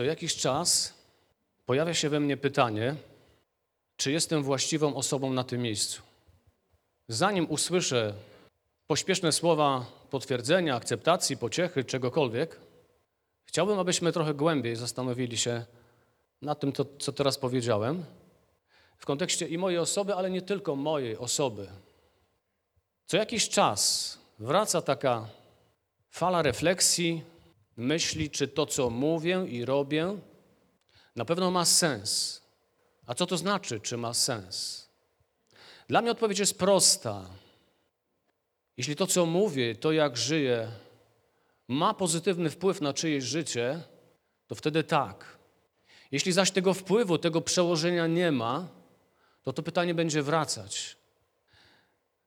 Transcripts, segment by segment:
co jakiś czas pojawia się we mnie pytanie, czy jestem właściwą osobą na tym miejscu. Zanim usłyszę pośpieszne słowa potwierdzenia, akceptacji, pociechy, czegokolwiek, chciałbym, abyśmy trochę głębiej zastanowili się nad tym, to, co teraz powiedziałem, w kontekście i mojej osoby, ale nie tylko mojej osoby. Co jakiś czas wraca taka fala refleksji, myśli, czy to, co mówię i robię, na pewno ma sens. A co to znaczy, czy ma sens? Dla mnie odpowiedź jest prosta. Jeśli to, co mówię, to jak żyję, ma pozytywny wpływ na czyjeś życie, to wtedy tak. Jeśli zaś tego wpływu, tego przełożenia nie ma, to to pytanie będzie wracać.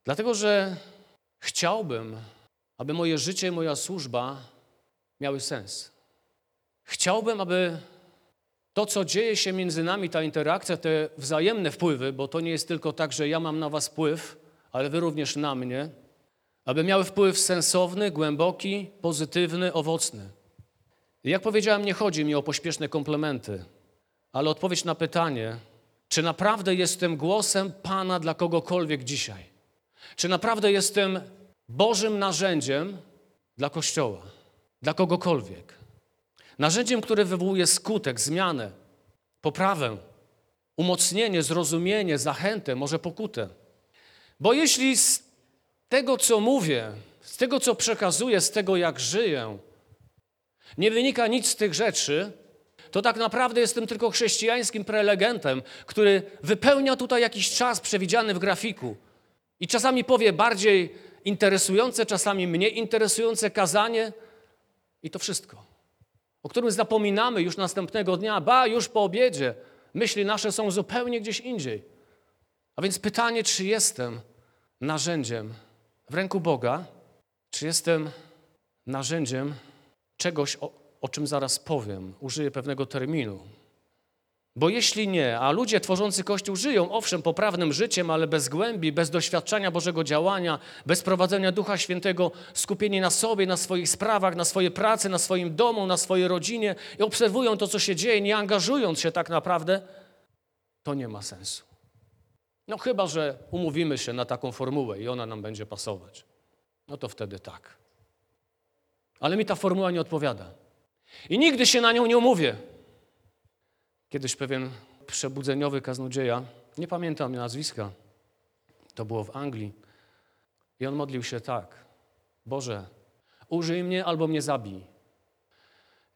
Dlatego, że chciałbym, aby moje życie i moja służba miały sens. Chciałbym, aby to, co dzieje się między nami, ta interakcja, te wzajemne wpływy, bo to nie jest tylko tak, że ja mam na Was wpływ, ale Wy również na mnie, aby miały wpływ sensowny, głęboki, pozytywny, owocny. Jak powiedziałem, nie chodzi mi o pośpieszne komplementy, ale odpowiedź na pytanie, czy naprawdę jestem głosem Pana dla kogokolwiek dzisiaj? Czy naprawdę jestem Bożym narzędziem dla Kościoła, dla kogokolwiek? Narzędziem, które wywołuje skutek, zmianę, poprawę, umocnienie, zrozumienie, zachętę, może pokutę. Bo jeśli z tego, co mówię, z tego, co przekazuję, z tego, jak żyję, nie wynika nic z tych rzeczy, to tak naprawdę jestem tylko chrześcijańskim prelegentem, który wypełnia tutaj jakiś czas przewidziany w grafiku. I czasami powie bardziej interesujące, czasami mniej interesujące kazanie i to wszystko. O którym zapominamy już następnego dnia, ba, już po obiedzie. Myśli nasze są zupełnie gdzieś indziej. A więc pytanie, czy jestem narzędziem w ręku Boga, czy jestem narzędziem czegoś, o, o czym zaraz powiem, użyję pewnego terminu. Bo jeśli nie, a ludzie tworzący Kościół żyją, owszem, poprawnym życiem, ale bez głębi, bez doświadczenia Bożego działania, bez prowadzenia Ducha Świętego, skupieni na sobie, na swoich sprawach, na swojej pracy, na swoim domu, na swojej rodzinie i obserwują to, co się dzieje, nie angażując się tak naprawdę, to nie ma sensu. No chyba, że umówimy się na taką formułę i ona nam będzie pasować. No to wtedy tak. Ale mi ta formuła nie odpowiada. I nigdy się na nią nie umówię. Kiedyś pewien przebudzeniowy kaznodzieja, nie pamiętam nazwiska, to było w Anglii, i on modlił się tak: Boże, użyj mnie albo mnie zabij.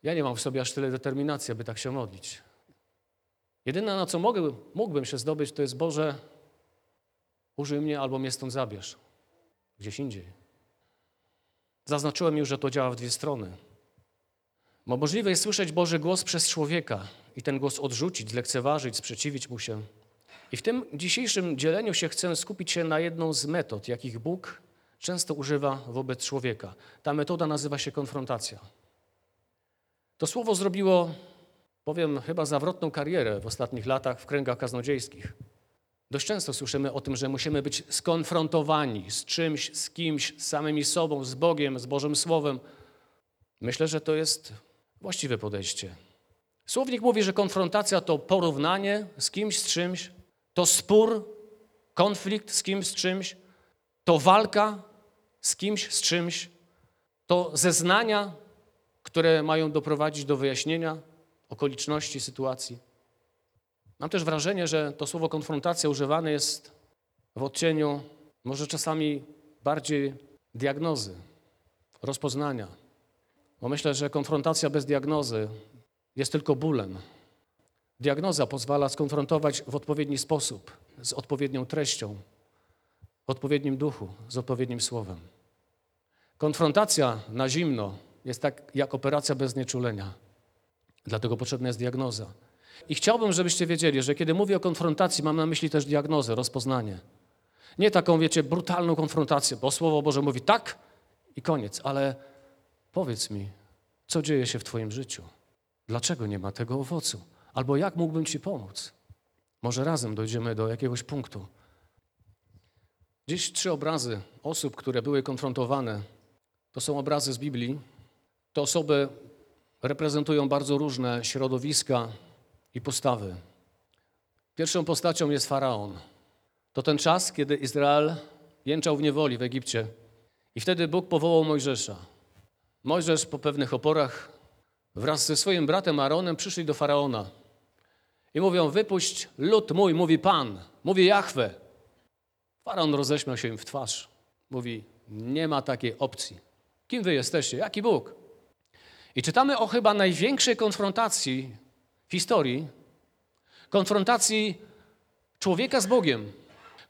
Ja nie mam w sobie aż tyle determinacji, aby tak się modlić. Jedyne, na co mogę, mógłbym się zdobyć, to jest Boże, użyj mnie albo mnie stąd zabierz. Gdzieś indziej. Zaznaczyłem już, że to działa w dwie strony. Bo możliwe jest słyszeć Boży głos przez człowieka i ten głos odrzucić, zlekceważyć, sprzeciwić mu się. I w tym dzisiejszym dzieleniu się chcę skupić się na jedną z metod, jakich Bóg często używa wobec człowieka. Ta metoda nazywa się konfrontacja. To słowo zrobiło, powiem, chyba zawrotną karierę w ostatnich latach w kręgach kaznodziejskich. Dość często słyszymy o tym, że musimy być skonfrontowani z czymś, z kimś, z samymi sobą, z Bogiem, z Bożym Słowem. Myślę, że to jest właściwe podejście. Słownik mówi, że konfrontacja to porównanie z kimś, z czymś, to spór, konflikt z kimś, z czymś, to walka z kimś, z czymś, to zeznania, które mają doprowadzić do wyjaśnienia okoliczności sytuacji. Mam też wrażenie, że to słowo konfrontacja używane jest w odcieniu może czasami bardziej diagnozy, rozpoznania. Bo myślę, że konfrontacja bez diagnozy jest tylko bólem. Diagnoza pozwala skonfrontować w odpowiedni sposób, z odpowiednią treścią, w odpowiednim duchu, z odpowiednim słowem. Konfrontacja na zimno jest tak jak operacja bez nieczulenia. Dlatego potrzebna jest diagnoza. I chciałbym, żebyście wiedzieli, że kiedy mówię o konfrontacji, mam na myśli też diagnozę, rozpoznanie. Nie taką, wiecie, brutalną konfrontację, bo Słowo Boże mówi tak i koniec, ale powiedz mi, co dzieje się w Twoim życiu? Dlaczego nie ma tego owocu? Albo jak mógłbym Ci pomóc? Może razem dojdziemy do jakiegoś punktu. Dziś trzy obrazy osób, które były konfrontowane, to są obrazy z Biblii. To osoby reprezentują bardzo różne środowiska i postawy. Pierwszą postacią jest faraon. To ten czas, kiedy Izrael jęczał w niewoli w Egipcie. I wtedy Bóg powołał Mojżesza. Mojżesz po pewnych oporach wraz ze swoim bratem Aaronem przyszli do faraona i mówią: Wypuść lud mój, mówi Pan, mówi Jahwe. Faraon roześmiał się im w twarz. Mówi: Nie ma takiej opcji. Kim wy jesteście? Jaki Bóg? I czytamy o chyba największej konfrontacji w historii konfrontacji człowieka z Bogiem.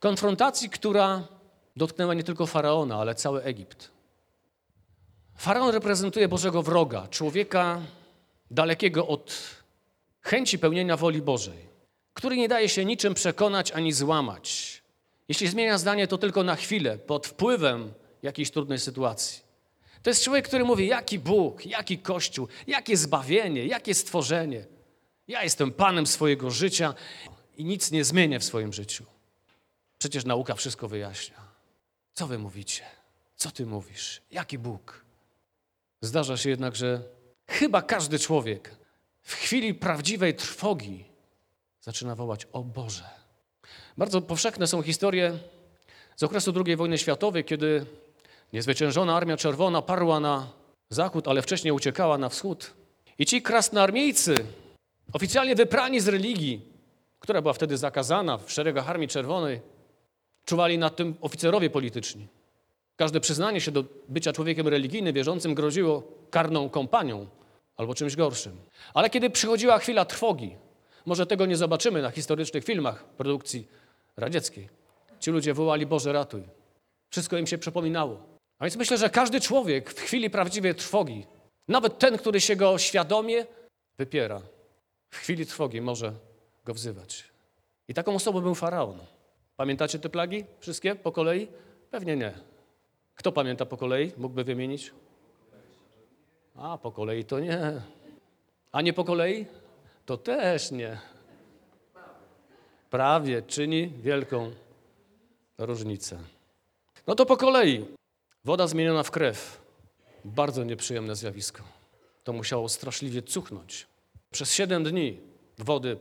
Konfrontacji, która dotknęła nie tylko faraona, ale cały Egipt. Faraon reprezentuje Bożego wroga, człowieka dalekiego od chęci pełnienia woli Bożej, który nie daje się niczym przekonać ani złamać. Jeśli zmienia zdanie, to tylko na chwilę, pod wpływem jakiejś trudnej sytuacji. To jest człowiek, który mówi, jaki Bóg, jaki Kościół, jakie zbawienie, jakie stworzenie. Ja jestem Panem swojego życia i nic nie zmienię w swoim życiu. Przecież nauka wszystko wyjaśnia. Co wy mówicie? Co ty mówisz? Jaki Bóg? Zdarza się jednak, że chyba każdy człowiek w chwili prawdziwej trwogi zaczyna wołać: O Boże. Bardzo powszechne są historie z okresu II wojny światowej, kiedy niezwyciężona Armia Czerwona parła na zachód, ale wcześniej uciekała na wschód. I ci krasnoarmiejcy, oficjalnie wyprani z religii, która była wtedy zakazana w szeregach Armii Czerwonej, czuwali nad tym oficerowie polityczni. Każde przyznanie się do bycia człowiekiem religijnym, wierzącym groziło karną kompanią albo czymś gorszym. Ale kiedy przychodziła chwila trwogi, może tego nie zobaczymy na historycznych filmach produkcji radzieckiej, ci ludzie wołali Boże ratuj. Wszystko im się przypominało. A więc myślę, że każdy człowiek w chwili prawdziwej trwogi, nawet ten, który się go świadomie wypiera, w chwili trwogi może go wzywać. I taką osobą był faraon. Pamiętacie te plagi? Wszystkie po kolei? Pewnie nie. Kto pamięta po kolei? Mógłby wymienić? A, po kolei to nie. A nie po kolei? To też nie. Prawie czyni wielką różnicę. No to po kolei. Woda zmieniona w krew. Bardzo nieprzyjemne zjawisko. To musiało straszliwie cuchnąć. Przez siedem dni wody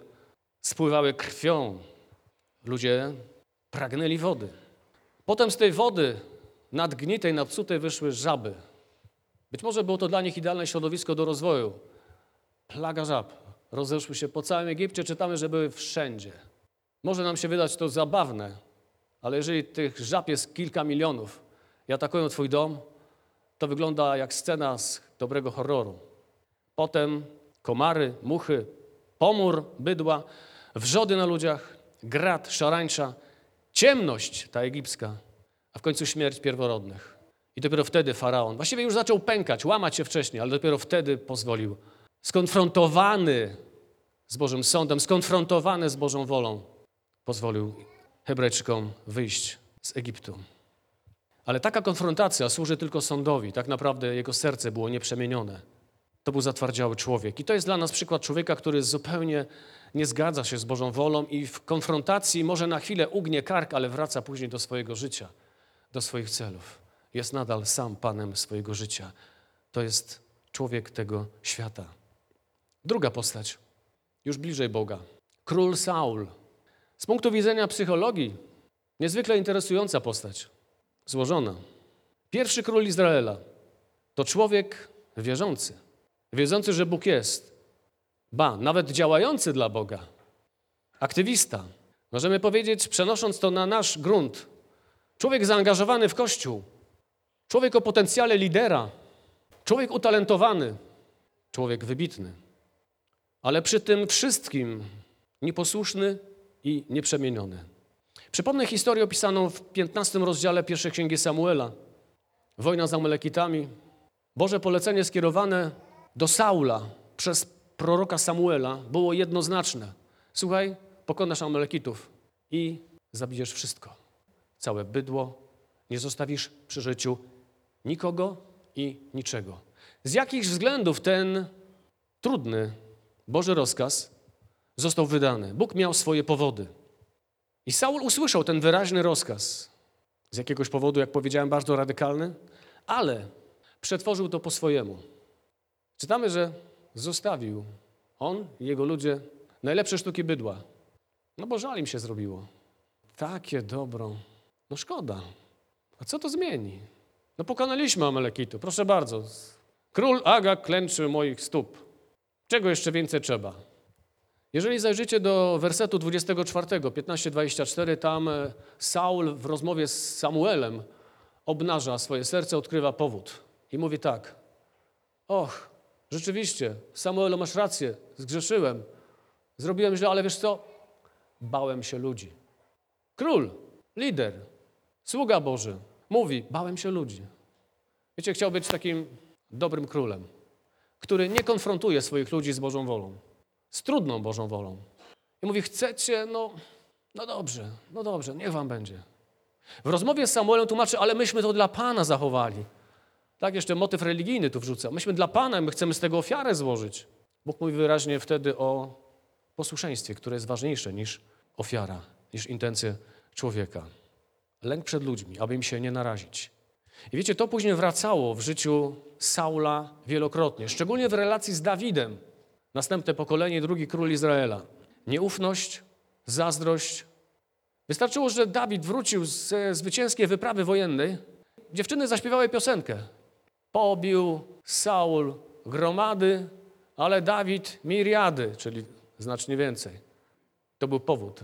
spływały krwią. Ludzie pragnęli wody. Potem z tej wody nadgnitej, nadpsutej wyszły żaby. Być może było to dla nich idealne środowisko do rozwoju. Plaga żab rozeszły się po całym Egipcie, czytamy, że były wszędzie. Może nam się wydać to zabawne, ale jeżeli tych żab jest kilka milionów i atakują twój dom, to wygląda jak scena z dobrego horroru. Potem komary, muchy, pomór, bydła, wrzody na ludziach, grad, szarańcza, ciemność ta egipska, a w końcu śmierć pierworodnych. I dopiero wtedy faraon, właściwie już zaczął pękać, łamać się wcześniej, ale dopiero wtedy pozwolił, skonfrontowany z Bożym Sądem, skonfrontowany z Bożą wolą, pozwolił Hebrajczykom wyjść z Egiptu. Ale taka konfrontacja służy tylko sądowi. Tak naprawdę jego serce było nieprzemienione. To był zatwardziały człowiek. I to jest dla nas przykład człowieka, który zupełnie nie zgadza się z Bożą wolą i w konfrontacji może na chwilę ugnie kark, ale wraca później do swojego życia, do swoich celów. Jest nadal sam panem swojego życia. To jest człowiek tego świata. Druga postać, już bliżej Boga. Król Saul. Z punktu widzenia psychologii, niezwykle interesująca postać, złożona. Pierwszy król Izraela to człowiek wierzący, wiedzący, że Bóg jest, ba, nawet działający dla Boga, aktywista. Możemy powiedzieć, przenosząc to na nasz grunt, człowiek zaangażowany w Kościół, człowiek o potencjale lidera, człowiek utalentowany, człowiek wybitny, ale przy tym wszystkim nieposłuszny i nieprzemieniony. Przypomnę historię opisaną w 15 rozdziale pierwszej księgi Samuela. Wojna z Amalekitami. Boże polecenie skierowane do Saula przez proroka Samuela było jednoznaczne. Słuchaj, pokonasz Amalekitów i zabijesz wszystko. Całe bydło, nie zostawisz przy życiu nikogo i niczego. Z jakich względów ten trudny Boży rozkaz został wydany? Bóg miał swoje powody. I Saul usłyszał ten wyraźny rozkaz. Z jakiegoś powodu, jak powiedziałem, bardzo radykalny, ale przetworzył to po swojemu. Czytamy, że zostawił on i jego ludzie najlepsze sztuki bydła. No bo żal im się zrobiło. Takie dobro. No szkoda. A co to zmieni? No pokonaliśmy Amalekitu, proszę bardzo. Król Agag klęczy moich stóp. Czego jeszcze więcej trzeba? Jeżeli zajrzycie do wersetu 24, 15-24, tam e, Saul w rozmowie z Samuelem obnaża swoje serce, odkrywa powód. I mówi tak, och, rzeczywiście, Samuelu, masz rację, zgrzeszyłem, zrobiłem źle, ale wiesz co? Bałem się ludzi. Król, lider, sługa Boży, mówi, bałem się ludzi. Wiecie, chciał być takim dobrym królem, który nie konfrontuje swoich ludzi z Bożą wolą, z trudną Bożą wolą. I mówi, chcecie, no, no dobrze, no dobrze, niech wam będzie. W rozmowie z Samuelem tłumaczy, ale myśmy to dla Pana zachowali. Tak, jeszcze motyw religijny tu wrzuca. Myśmy dla Pana, my chcemy z tego ofiarę złożyć. Bóg mówi wyraźnie wtedy o posłuszeństwie, które jest ważniejsze niż ofiara, niż intencje człowieka. Lęk przed ludźmi, aby im się nie narazić. I wiecie, to później wracało w życiu Saula wielokrotnie, szczególnie w relacji z Dawidem, następne pokolenie, drugi król Izraela. Nieufność, zazdrość. Wystarczyło, że Dawid wrócił ze zwycięskiej wyprawy wojennej, dziewczyny zaśpiewały piosenkę. Pobił Saul gromady, ale Dawid miriady, czyli znacznie więcej. To był powód,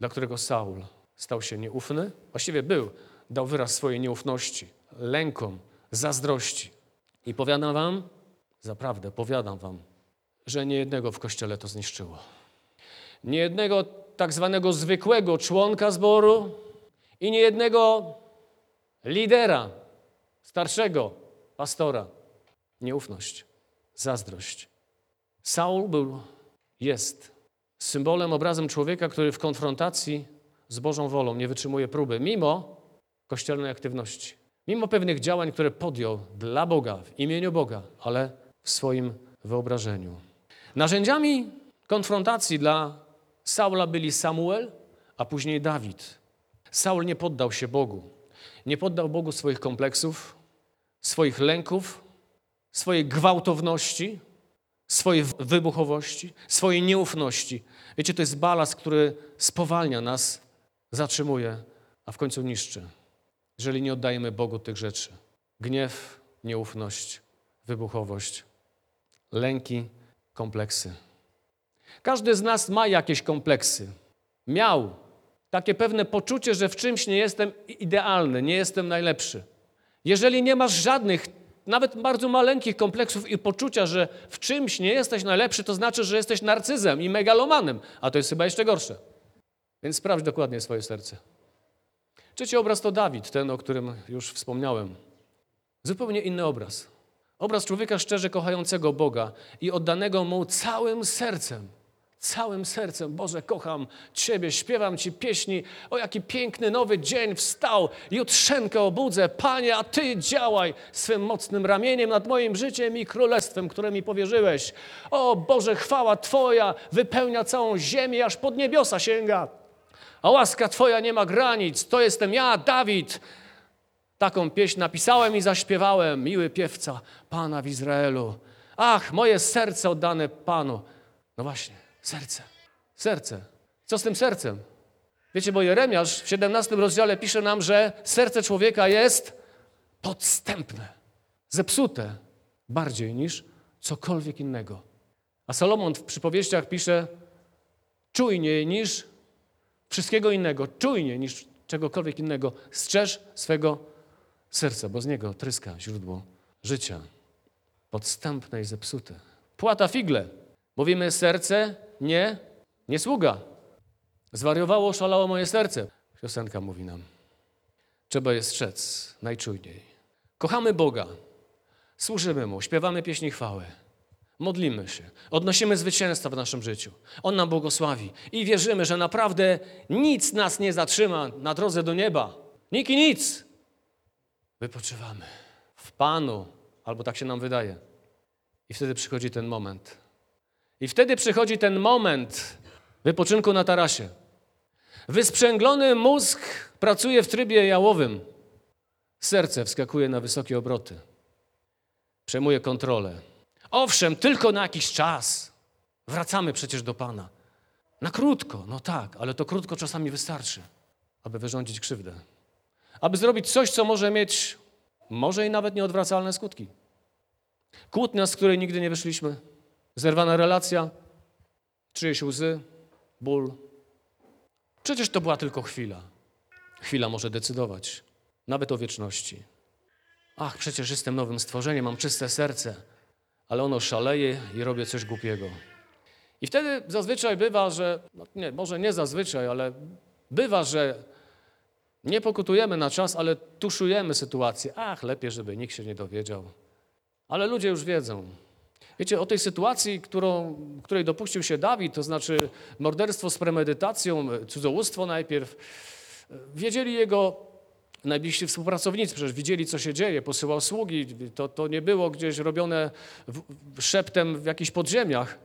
dla którego Saul stał się nieufny. Właściwie był, dał wyraz swojej nieufności, lękom, zazdrości. I powiadam wam, zaprawdę powiadam wam, że niejednego w kościele to zniszczyło. Niejednego tak zwanego zwykłego członka zboru i niejednego lidera, starszego pastora. Nieufność, zazdrość. Saul był, jest symbolem, obrazem człowieka, który w konfrontacji z Bożą wolą nie wytrzymuje próby, mimo kościelnej aktywności, mimo pewnych działań, które podjął dla Boga, w imieniu Boga, ale w swoim wyobrażeniu. Narzędziami konfrontacji dla Saula byli Samuel, a później Dawid. Saul nie poddał się Bogu. Nie poddał Bogu swoich kompleksów, swoich lęków, swojej gwałtowności, swojej wybuchowości, swojej nieufności. Wiecie, to jest balast, który spowalnia nas, zatrzymuje, a w końcu niszczy. Jeżeli nie oddajemy Bogu tych rzeczy. Gniew, nieufność, wybuchowość, lęki, kompleksy. Każdy z nas ma jakieś kompleksy. Miał takie pewne poczucie, że w czymś nie jestem idealny, nie jestem najlepszy. Jeżeli nie masz żadnych, nawet bardzo maleńkich kompleksów i poczucia, że w czymś nie jesteś najlepszy, to znaczy, że jesteś narcyzem i megalomanem, a to jest chyba jeszcze gorsze. Więc sprawdź dokładnie swoje serce. Trzeci obraz to Dawid, ten, o którym już wspomniałem. Zupełnie inny obraz. Obraz człowieka szczerze kochającego Boga i oddanego mu całym sercem. Całym sercem, Boże, kocham Ciebie, śpiewam Ci pieśni. O, jaki piękny nowy dzień wstał. Jutrzenkę obudzę. Panie, a Ty działaj swym mocnym ramieniem nad moim życiem i królestwem, które mi powierzyłeś. O, Boże, chwała Twoja wypełnia całą ziemię, aż pod niebiosa sięga. A łaska Twoja nie ma granic. To jestem ja, Dawid. Taką pieśń napisałem i zaśpiewałem, miły piewca Pana w Izraelu. Ach, moje serce oddane Panu. No właśnie, serce, serce. Co z tym sercem? Wiecie, bo Jeremiasz w 17 rozdziale pisze nam, że serce człowieka jest podstępne, zepsute bardziej niż cokolwiek innego. A Salomon w przypowieściach pisze czujniej niż wszystkiego innego, czujniej niż czegokolwiek innego. Strzeż swego serca, bo z niego tryska źródło życia. Podstępne i zepsute. Płata figle. Mówimy serce, nie, nie sługa. Zwariowało, szalało moje serce. Piosenka mówi nam. Trzeba je strzec najczujniej. Kochamy Boga, służymy Mu, śpiewamy pieśni chwały, modlimy się, odnosimy zwycięstwa w naszym życiu. On nam błogosławi i wierzymy, że naprawdę nic nas nie zatrzyma na drodze do nieba. Nikt i nic. Wypoczywamy w Panu, albo tak się nam wydaje. I wtedy przychodzi ten moment. I wtedy przychodzi ten moment wypoczynku na tarasie. Wysprzęglony mózg pracuje w trybie jałowym. Serce wskakuje na wysokie obroty. Przejmuje kontrolę. Owszem, tylko na jakiś czas. Wracamy przecież do Pana. Na krótko, no tak, ale to krótko czasami wystarczy, aby wyrządzić krzywdę. Aby zrobić coś, co może mieć, może i nawet nieodwracalne skutki. Kłótnia, z której nigdy nie wyszliśmy, zerwana relacja, czyjeś łzy, ból. Przecież to była tylko chwila. Chwila może decydować, nawet o wieczności. Ach, przecież jestem nowym stworzeniem, mam czyste serce, ale ono szaleje i robię coś głupiego. I wtedy zazwyczaj bywa, że, no nie, może nie zazwyczaj, ale bywa, że nie pokutujemy na czas, ale tuszujemy sytuację. Ach, lepiej, żeby nikt się nie dowiedział. Ale ludzie już wiedzą. Wiecie, o tej sytuacji, którą, której dopuścił się Dawid, to znaczy morderstwo z premedytacją, cudzołóstwo najpierw, wiedzieli jego najbliżsi współpracownicy, przecież widzieli, co się dzieje, posyłał sługi, to, to nie było gdzieś robione w, szeptem w jakichś podziemiach.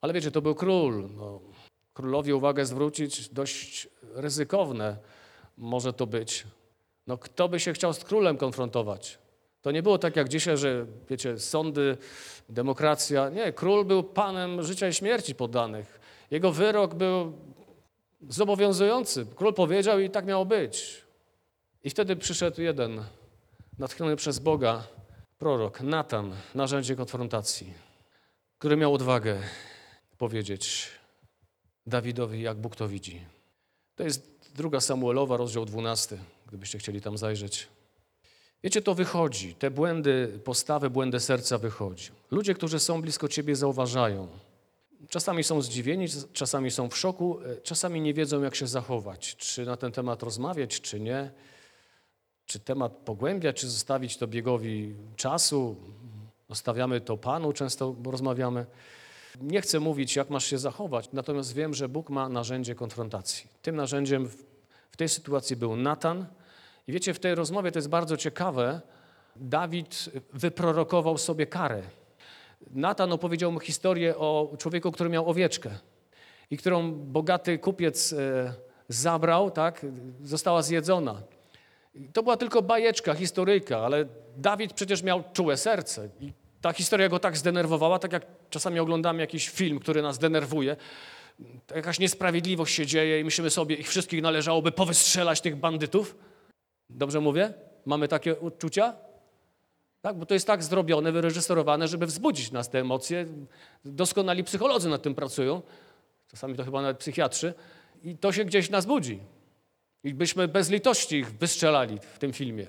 Ale wiecie, to był król. No, królowi uwagę zwrócić, dość ryzykowne może to być. No, kto by się chciał z królem konfrontować? To nie było tak jak dzisiaj, że wiecie, sądy, demokracja. Nie, król był panem życia i śmierci poddanych. Jego wyrok był zobowiązujący. Król powiedział i tak miało być. I wtedy przyszedł jeden, natchniony przez Boga, prorok, Natan, narzędzie konfrontacji, który miał odwagę powiedzieć Dawidowi, jak Bóg to widzi. To jest druga Samuelowa, rozdział 12, gdybyście chcieli tam zajrzeć. Wiecie, to wychodzi, te błędy postawy, błędy serca wychodzi. Ludzie, którzy są blisko ciebie, zauważają. Czasami są zdziwieni, czasami są w szoku, czasami nie wiedzą, jak się zachować, czy na ten temat rozmawiać, czy nie, czy temat pogłębiać, czy zostawić to biegowi czasu. Zostawiamy to Panu, często rozmawiamy. Nie chcę mówić, jak masz się zachować, natomiast wiem, że Bóg ma narzędzie konfrontacji. Tym narzędziem w tej sytuacji był Natan. I wiecie, w tej rozmowie to jest bardzo ciekawe. Dawid wyprorokował sobie karę. Natan opowiedział mu historię o człowieku, który miał owieczkę i którą bogaty kupiec e, zabrał, tak, została zjedzona. To była tylko bajeczka, historyjka, ale Dawid przecież miał czułe serce i ta historia go tak zdenerwowała, tak jak czasami oglądamy jakiś film, który nas denerwuje, jakaś niesprawiedliwość się dzieje i myślimy sobie, ich wszystkich należałoby powystrzelać tych bandytów. Dobrze mówię? Mamy takie uczucia? Tak, bo to jest tak zrobione, wyreżyserowane, żeby wzbudzić nas te emocje. Doskonali psycholodzy nad tym pracują, czasami to chyba nawet psychiatrzy, i to się gdzieś nas budzi. I byśmy bez litości ich wystrzelali w tym filmie.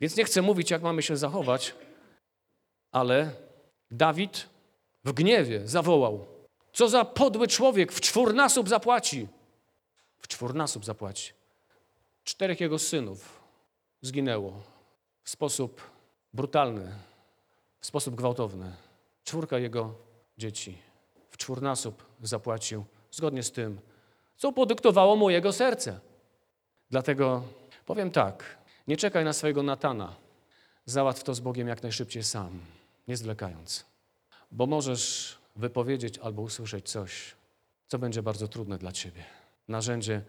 Więc nie chcę mówić, jak mamy się zachować, ale Dawid w gniewie zawołał: Co za podły człowiek, w czwórnasób zapłaci. W czwórnasób zapłaci. Czterech jego synów zginęło w sposób brutalny, w sposób gwałtowny. Czwórka jego dzieci w czwórnasób zapłacił, zgodnie z tym, co podyktowało mu jego serce. Dlatego powiem tak, nie czekaj na swojego Natana, załatw to z Bogiem jak najszybciej sam nie zwlekając. Bo możesz wypowiedzieć albo usłyszeć coś, co będzie bardzo trudne dla ciebie. Narzędzie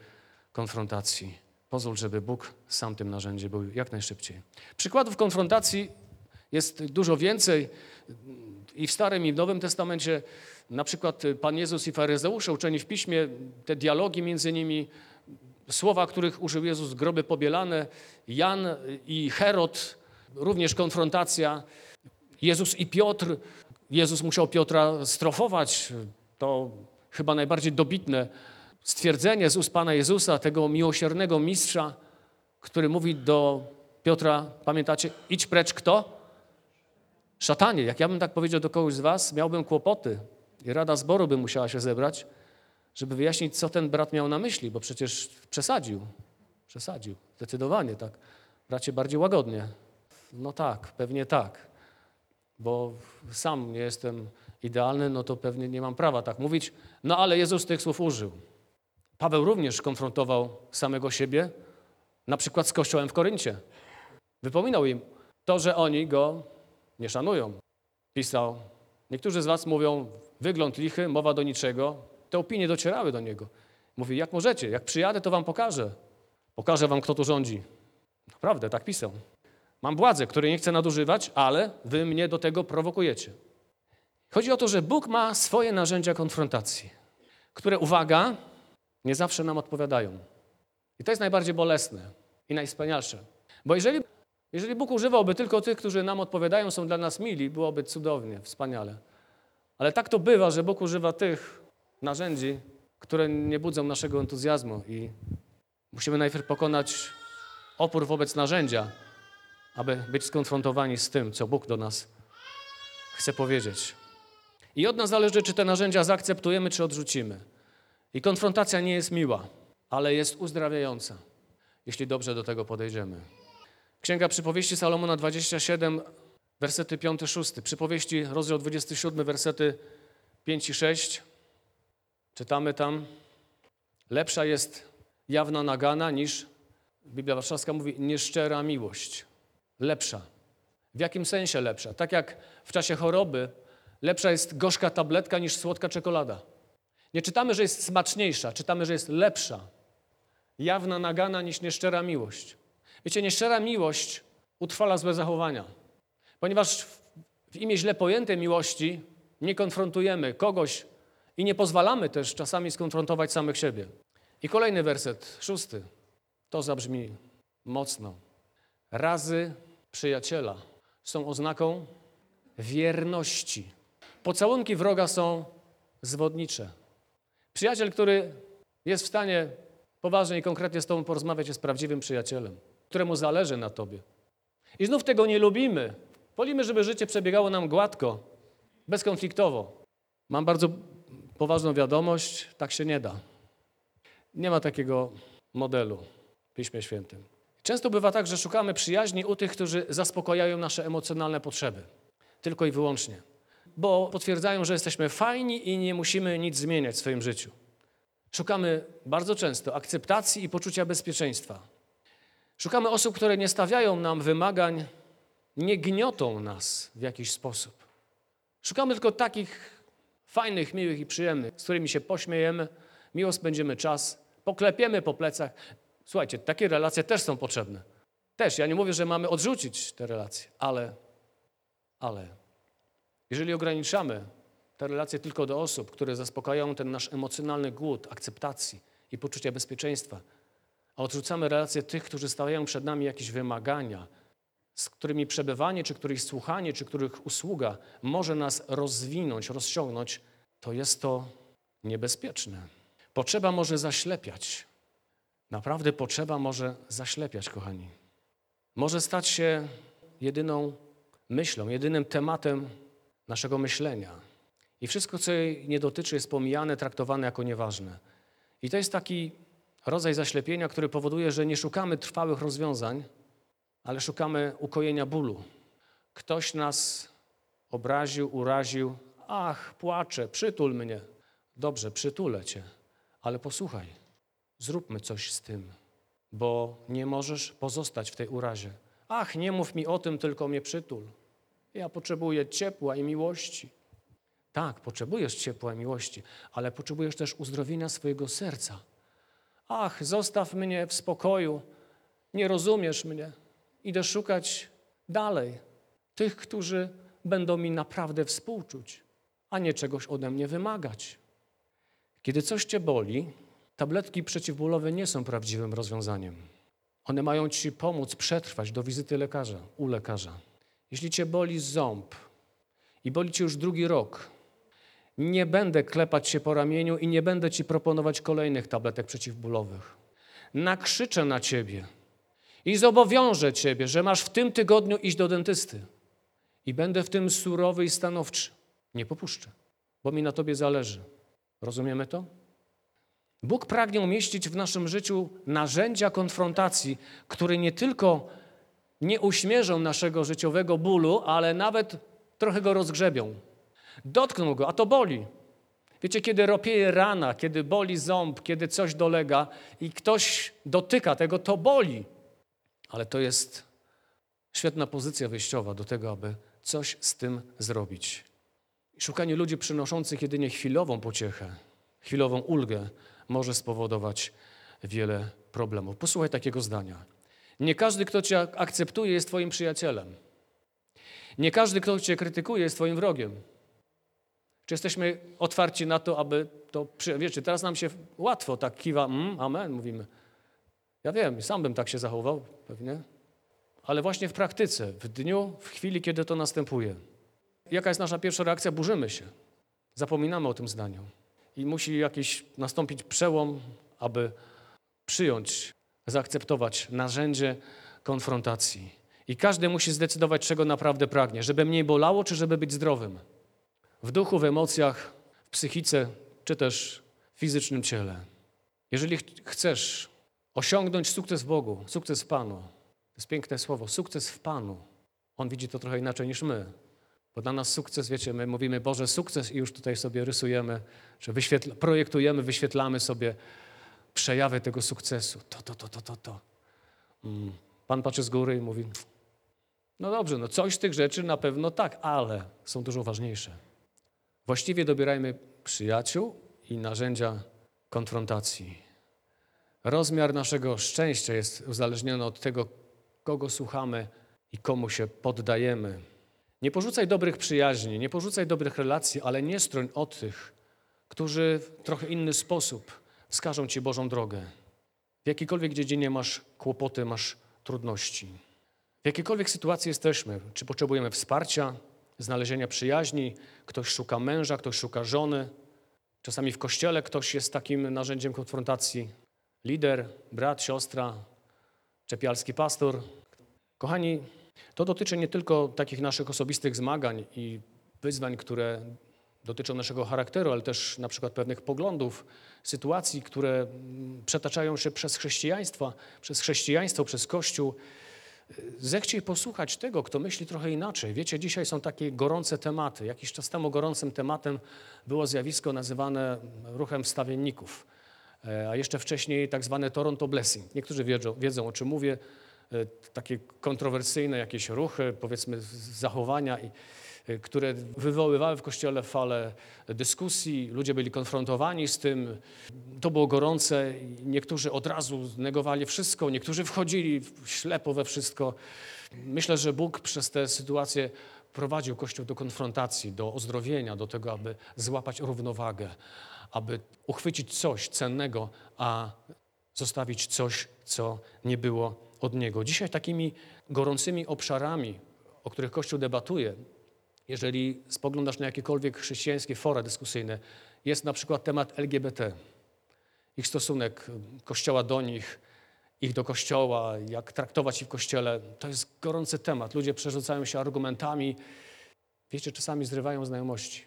konfrontacji. Pozwól, żeby Bóg sam tym narzędziem był jak najszybciej. Przykładów konfrontacji jest dużo więcej i w Starym i w Nowym Testamencie na przykład Pan Jezus i faryzeusze uczeni w Piśmie, te dialogi między nimi, słowa, których użył Jezus, groby pobielane, Jan i Herod, również konfrontacja, Jezus i Piotr, Jezus musiał Piotra strofować. To chyba najbardziej dobitne stwierdzenie z ust Pana Jezusa, tego miłosiernego mistrza, który mówi do Piotra, pamiętacie, idź precz kto? Szatanie. Jak ja bym tak powiedział do kogoś z was, miałbym kłopoty i Rada Zboru by musiała się zebrać, żeby wyjaśnić, co ten brat miał na myśli, bo przecież przesadził. Przesadził. Zdecydowanie tak. Bracie, bardziej łagodnie. No tak, pewnie tak bo sam nie jestem idealny, no to pewnie nie mam prawa tak mówić. No ale Jezus tych słów użył. Paweł również konfrontował samego siebie, na przykład z kościołem w Koryncie. Wypominał im to, że oni go nie szanują. Pisał, niektórzy z was mówią, wygląd lichy, mowa do niczego. Te opinie docierały do niego. Mówi, jak możecie, jak przyjadę, to wam pokażę. Pokażę wam, kto tu rządzi. Naprawdę, tak pisał. Mam władzę, której nie chcę nadużywać, ale wy mnie do tego prowokujecie. Chodzi o to, że Bóg ma swoje narzędzia konfrontacji, które, uwaga, nie zawsze nam odpowiadają. I to jest najbardziej bolesne i najwspanialsze. Bo jeżeli, jeżeli Bóg używałby tylko tych, którzy nam odpowiadają, są dla nas mili, byłoby cudownie, wspaniale. Ale tak to bywa, że Bóg używa tych narzędzi, które nie budzą naszego entuzjazmu i musimy najpierw pokonać opór wobec narzędzia, aby być skonfrontowani z tym, co Bóg do nas chce powiedzieć. I od nas zależy, czy te narzędzia zaakceptujemy, czy odrzucimy. I konfrontacja nie jest miła, ale jest uzdrawiająca, jeśli dobrze do tego podejdziemy. Księga Przypowieści Salomona 27, wersety 5-6. Przypowieści, rozdział 27, wersety 5 i 6. Czytamy tam, lepsza jest jawna nagana niż, Biblia Warszawska mówi, nieszczera miłość. Lepsza. W jakim sensie lepsza? Tak jak w czasie choroby lepsza jest gorzka tabletka niż słodka czekolada. Nie czytamy, że jest smaczniejsza, czytamy, że jest lepsza. Jawna nagana niż nieszczera miłość. Wiecie, nieszczera miłość utrwala złe zachowania. Ponieważ w- imię źle pojętej miłości nie konfrontujemy kogoś i nie pozwalamy też czasami skonfrontować samych siebie. I kolejny werset, szósty. To zabrzmi mocno. Razy przyjaciela są oznaką wierności. Pocałunki wroga są zwodnicze. Przyjaciel, który jest w stanie poważnie i konkretnie z Tobą porozmawiać, jest prawdziwym przyjacielem, któremu zależy na Tobie. I znów tego nie lubimy. Wolimy, żeby życie przebiegało nam gładko, bezkonfliktowo. Mam bardzo poważną wiadomość, tak się nie da. Nie ma takiego modelu w Piśmie Świętym. Często bywa tak, że szukamy przyjaźni u tych, którzy zaspokajają nasze emocjonalne potrzeby. Tylko i wyłącznie. Bo potwierdzają, że jesteśmy fajni i nie musimy nic zmieniać w swoim życiu. Szukamy bardzo często akceptacji i poczucia bezpieczeństwa. Szukamy osób, które nie stawiają nam wymagań, nie gniotą nas w jakiś sposób. Szukamy tylko takich fajnych, miłych i przyjemnych, z którymi się pośmiejemy, miło spędzimy czas, poklepiemy po plecach. Słuchajcie, takie relacje też są potrzebne. Też, ja nie mówię, że mamy odrzucić te relacje, ale, ale jeżeli ograniczamy te relacje tylko do osób, które zaspokajają ten nasz emocjonalny głód akceptacji i poczucia bezpieczeństwa, a odrzucamy relacje tych, którzy stawiają przed nami jakieś wymagania, z którymi przebywanie, czy których słuchanie, czy których usługa może nas rozwinąć, rozciągnąć, to jest to niebezpieczne. Potrzeba może zaślepiać. Naprawdę potrzeba może zaślepiać, kochani. Może stać się jedyną myślą, jedynym tematem naszego myślenia. I wszystko, co jej nie dotyczy, jest pomijane, traktowane jako nieważne. I to jest taki rodzaj zaślepienia, który powoduje, że nie szukamy trwałych rozwiązań, ale szukamy ukojenia bólu. Ktoś nas obraził, uraził. Ach, płaczę, przytul mnie. Dobrze, przytulę cię, ale posłuchaj, zróbmy coś z tym, bo nie możesz pozostać w tej urazie. Ach, nie mów mi o tym, tylko mnie przytul. Ja potrzebuję ciepła i miłości. Tak, potrzebujesz ciepła i miłości, ale potrzebujesz też uzdrowienia swojego serca. Ach, zostaw mnie w spokoju, nie rozumiesz mnie. Idę szukać dalej tych, którzy będą mi naprawdę współczuć, a nie czegoś ode mnie wymagać. Kiedy coś cię boli, tabletki przeciwbólowe nie są prawdziwym rozwiązaniem. One mają ci pomóc przetrwać do wizyty lekarza, u lekarza. Jeśli cię boli ząb i boli cię już drugi rok, nie będę klepać się po ramieniu i nie będę ci proponować kolejnych tabletek przeciwbólowych. Nakrzyczę na ciebie i zobowiążę ciebie, że masz w tym tygodniu iść do dentysty. I będę w tym surowy i stanowczy. Nie popuszczę, bo mi na tobie zależy. Rozumiemy to? Bóg pragnie umieścić w naszym życiu narzędzia konfrontacji, które nie tylko nie uśmierzą naszego życiowego bólu, ale nawet trochę go rozgrzebią. Dotkną go, a to boli. Wiecie, kiedy ropieje rana, kiedy boli ząb, kiedy coś dolega i ktoś dotyka tego, to boli. Ale to jest świetna pozycja wyjściowa do tego, aby coś z tym zrobić. Szukanie ludzi przynoszących jedynie chwilową pociechę, chwilową ulgę może spowodować wiele problemów. Posłuchaj takiego zdania. Nie każdy, kto cię akceptuje, jest twoim przyjacielem. Nie każdy, kto cię krytykuje, jest twoim wrogiem. Czy jesteśmy otwarci na to, aby to? Wiecie, teraz nam się łatwo tak kiwa, mm, amen, mówimy. Ja wiem, sam bym tak się zachował, pewnie. Ale właśnie w praktyce, w dniu, w chwili, kiedy to następuje. Jaka jest nasza pierwsza reakcja? Burzymy się. Zapominamy o tym zdaniu. I musi jakiś nastąpić przełom, aby przyjąć, zaakceptować narzędzie konfrontacji. I każdy musi zdecydować, czego naprawdę pragnie. Żeby mniej bolało, czy żeby być zdrowym. W duchu, w emocjach, w psychice, czy też w fizycznym ciele. Jeżeli ch- chcesz osiągnąć sukces w Bogu, sukces w Panu, to jest piękne słowo, sukces w Panu. On widzi to trochę inaczej niż my. Bo dla nas sukces, wiecie, my mówimy Boże sukces i już tutaj sobie rysujemy, że projektujemy, wyświetlamy sobie przejawy tego sukcesu. To, to, to, to, to, to. Mm. Pan patrzy z góry i mówi, no dobrze, no coś z tych rzeczy na pewno tak, ale są dużo ważniejsze. Właściwie dobierajmy przyjaciół i narzędzia konfrontacji. Rozmiar naszego szczęścia jest uzależniony od tego, kogo słuchamy i komu się poddajemy. Nie porzucaj dobrych przyjaźni, nie porzucaj dobrych relacji, ale nie stroń od tych, którzy w trochę inny sposób wskażą Ci Bożą drogę. W jakiejkolwiek dziedzinie masz kłopoty, masz trudności. W jakiejkolwiek sytuacji jesteśmy, czy potrzebujemy wsparcia, znalezienia przyjaźni, ktoś szuka męża, ktoś szuka żony, czasami w kościele ktoś jest takim narzędziem konfrontacji, lider, brat, siostra, czepialski pastor. Kochani, to dotyczy nie tylko takich naszych osobistych zmagań i wyzwań, które dotyczą naszego charakteru, ale też na przykład pewnych poglądów, sytuacji, które przetaczają się przez chrześcijaństwo, przez chrześcijaństwo, przez Kościół. Zechciej posłuchać tego, kto myśli trochę inaczej. Wiecie, dzisiaj są takie gorące tematy. Jakiś czas temu gorącym tematem było zjawisko nazywane ruchem wstawienników, E, a jeszcze wcześniej tak zwane Toronto Blessing. Niektórzy wiedzą, wiedzą o czym mówię. E, Takie kontrowersyjne jakieś ruchy, powiedzmy zachowania, e, które wywoływały w Kościele falę dyskusji. Ludzie byli konfrontowani z tym. To było gorące. Niektórzy od razu negowali wszystko, niektórzy wchodzili ślepo we wszystko. Myślę, że Bóg przez tę sytuację prowadził Kościół do konfrontacji, do ozdrowienia, do tego, aby złapać równowagę, aby uchwycić coś cennego, a zostawić coś, co nie było od Niego. Dzisiaj takimi gorącymi obszarami, o których Kościół debatuje, jeżeli spoglądasz na jakiekolwiek chrześcijańskie fora dyskusyjne, jest na przykład temat LGBT, ich stosunek Kościoła do nich, ich do Kościoła, jak traktować ich w Kościele. To jest gorący temat. Ludzie przerzucają się argumentami. Wiecie, czasami zrywają znajomości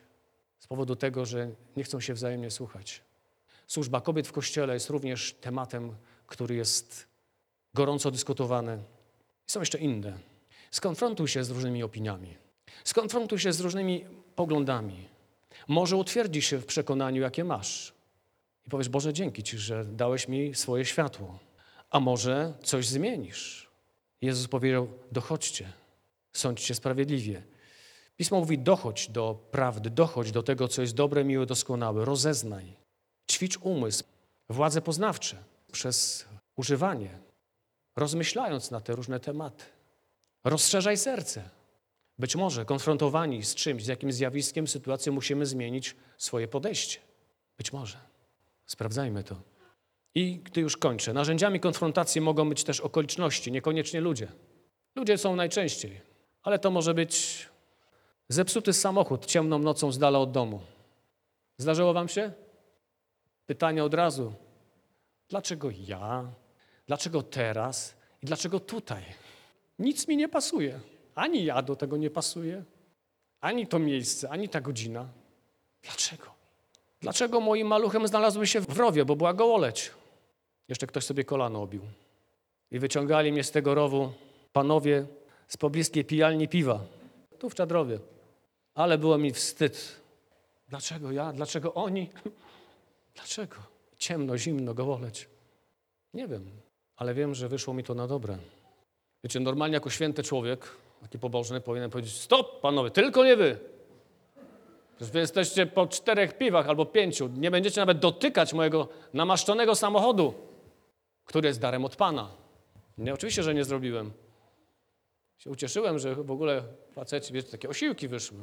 z powodu tego, że nie chcą się wzajemnie słuchać. Służba kobiet w Kościele jest również tematem, który jest gorąco dyskutowany. Są jeszcze inne. Skonfrontuj się z różnymi opiniami. Skonfrontuj się z różnymi poglądami. Może utwierdzi się w przekonaniu, jakie masz. I powiesz, Boże, dzięki Ci, że dałeś mi swoje światło. A może coś zmienisz. Jezus powiedział, dochodźcie, sądźcie sprawiedliwie. Pismo mówi, dochodź do prawdy, dochodź do tego, co jest dobre, miłe, doskonałe. Rozeznaj. Ćwicz umysł, władze poznawcze przez używanie, rozmyślając na te różne tematy. Rozszerzaj serce. Być może konfrontowani z czymś, z jakimś zjawiskiem, sytuacją, musimy zmienić swoje podejście. Być może. Sprawdzajmy to. I gdy już kończę, narzędziami konfrontacji mogą być też okoliczności, niekoniecznie ludzie. Ludzie są najczęściej, ale to może być zepsuty samochód ciemną nocą z dala od domu. Zdarzyło wam się? Pytanie od razu. Dlaczego ja? Dlaczego teraz? I dlaczego tutaj? Nic mi nie pasuje. Ani ja do tego nie pasuję, ani to miejsce, ani ta godzina. Dlaczego? Dlaczego moim maluchem znalazły się w rowie, bo była gołoleć? Jeszcze ktoś sobie kolano obił. I wyciągali mnie z tego rowu panowie z pobliskiej pijalni piwa, tu w Czadrowie. Ale było mi wstyd. Dlaczego ja? Dlaczego oni? Dlaczego? Ciemno, zimno, gołoleć. Nie wiem, ale wiem, że wyszło mi to na dobre. Wiecie, normalnie jako święty człowiek, taki pobożny, powinien powiedzieć: Stop, panowie, tylko nie wy. Przecież wy jesteście po czterech piwach albo pięciu. Nie będziecie nawet dotykać mojego namaszczonego samochodu, który jest darem od Pana. Nie, oczywiście, że nie zrobiłem. Się ucieszyłem, że w ogóle faceci, wiecie, takie osiłki wyszły.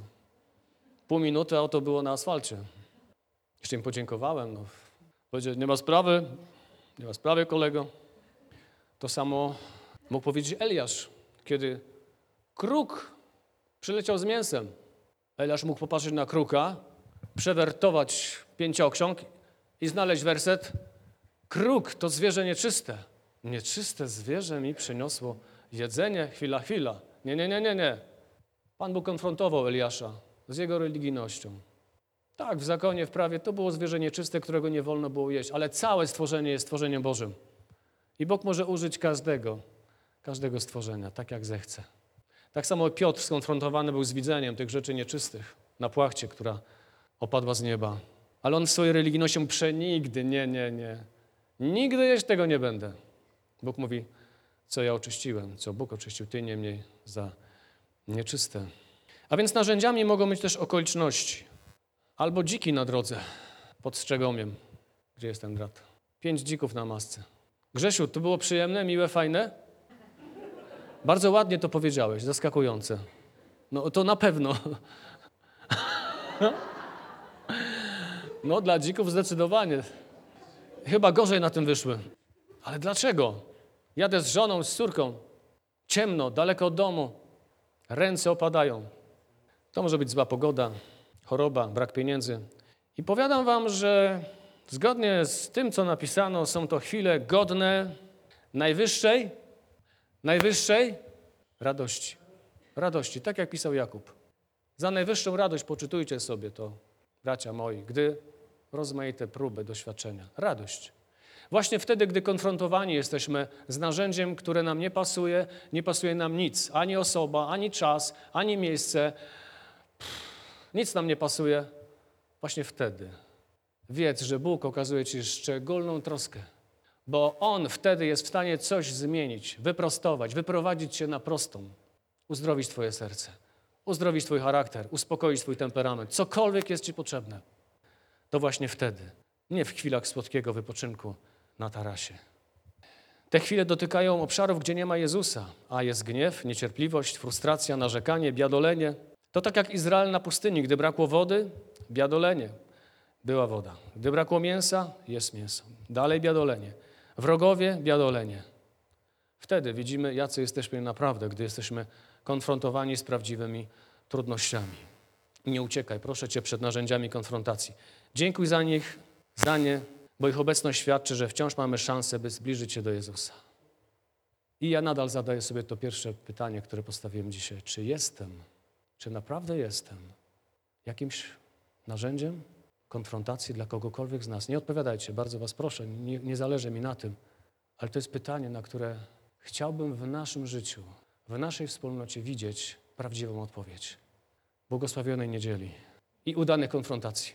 Pół minuty, a oto było na asfalcie. Jeszcze im podziękowałem. No. Powiedział, nie ma sprawy, nie ma sprawy, kolego. To samo mógł powiedzieć Eliasz, kiedy kruk przyleciał z mięsem. Eliasz mógł popatrzeć na kruka, przewertować pięcioksiąg i znaleźć werset. Kruk to zwierzę nieczyste. Nieczyste zwierzę mi przyniosło jedzenie, chwila, chwila. Nie, nie, nie, nie, nie. Pan Bóg konfrontował Eliasza z jego religijnością. Tak, w zakonie, w prawie to było zwierzę nieczyste, którego nie wolno było jeść, ale całe stworzenie jest stworzeniem Bożym. I Bóg może użyć każdego, każdego stworzenia, tak jak zechce. Tak samo Piotr skonfrontowany był z widzeniem tych rzeczy nieczystych na płachcie, która opadła z nieba. Ale on w swojej religijności mówi, przenigdy, nie, nie, nie. Nigdy jeść tego nie będę. Bóg mówi, co ja oczyściłem, co Bóg oczyścił, ty niemniej za nieczyste. A więc narzędziami mogą być też okoliczności. Albo dziki na drodze pod Strzegomiem. Gdzie jest ten brat? Pięć dzików na masce. Grzesiu, to było przyjemne, miłe, fajne? Bardzo ładnie to powiedziałeś, zaskakujące. No to na pewno. No dla dzików zdecydowanie. Chyba gorzej na tym wyszły. Ale dlaczego? Jadę z żoną, z córką. Ciemno, daleko od domu. Ręce opadają. To może być zła pogoda, choroba, brak pieniędzy. I powiadam wam, że zgodnie z tym, co napisano, są to chwile godne najwyższej, najwyższej radości. Radości, tak jak pisał Jakub. Za najwyższą radość poczytujcie sobie to, bracia moi, gdy rozmaite próby, doświadczenia. Radość. Właśnie wtedy, gdy konfrontowani jesteśmy z narzędziem, które nam nie pasuje, nie pasuje nam nic, ani osoba, ani czas, ani miejsce, nic nam nie pasuje, właśnie wtedy. Wiedz, że Bóg okazuje Ci szczególną troskę, bo On wtedy jest w stanie coś zmienić, wyprostować, wyprowadzić Cię na prostą, uzdrowić Twoje serce, uzdrowić Twój charakter, uspokoić Twój temperament, cokolwiek jest Ci potrzebne. To właśnie wtedy, nie w chwilach słodkiego wypoczynku na tarasie. Te chwile dotykają obszarów, gdzie nie ma Jezusa, a jest gniew, niecierpliwość, frustracja, narzekanie, biadolenie. To tak jak Izrael na pustyni, gdy brakło wody, biadolenie, była woda. Gdy brakło mięsa, jest mięso. Dalej biadolenie. Wrogowie, biadolenie. Wtedy widzimy, jacy jesteśmy naprawdę, gdy jesteśmy konfrontowani z prawdziwymi trudnościami. Nie uciekaj, proszę Cię, przed narzędziami konfrontacji. Dziękuj za nich, za nie, bo ich obecność świadczy, że wciąż mamy szansę, by zbliżyć się do Jezusa. I ja nadal zadaję sobie to pierwsze pytanie, które postawiłem dzisiaj. Czy jestem, czy naprawdę jestem jakimś narzędziem konfrontacji dla kogokolwiek z nas? Nie odpowiadajcie, bardzo Was proszę, nie, nie zależy mi na tym, ale to jest pytanie, na które chciałbym w naszym życiu, w naszej wspólnocie widzieć prawdziwą odpowiedź. Błogosławionej niedzieli i udanych konfrontacji.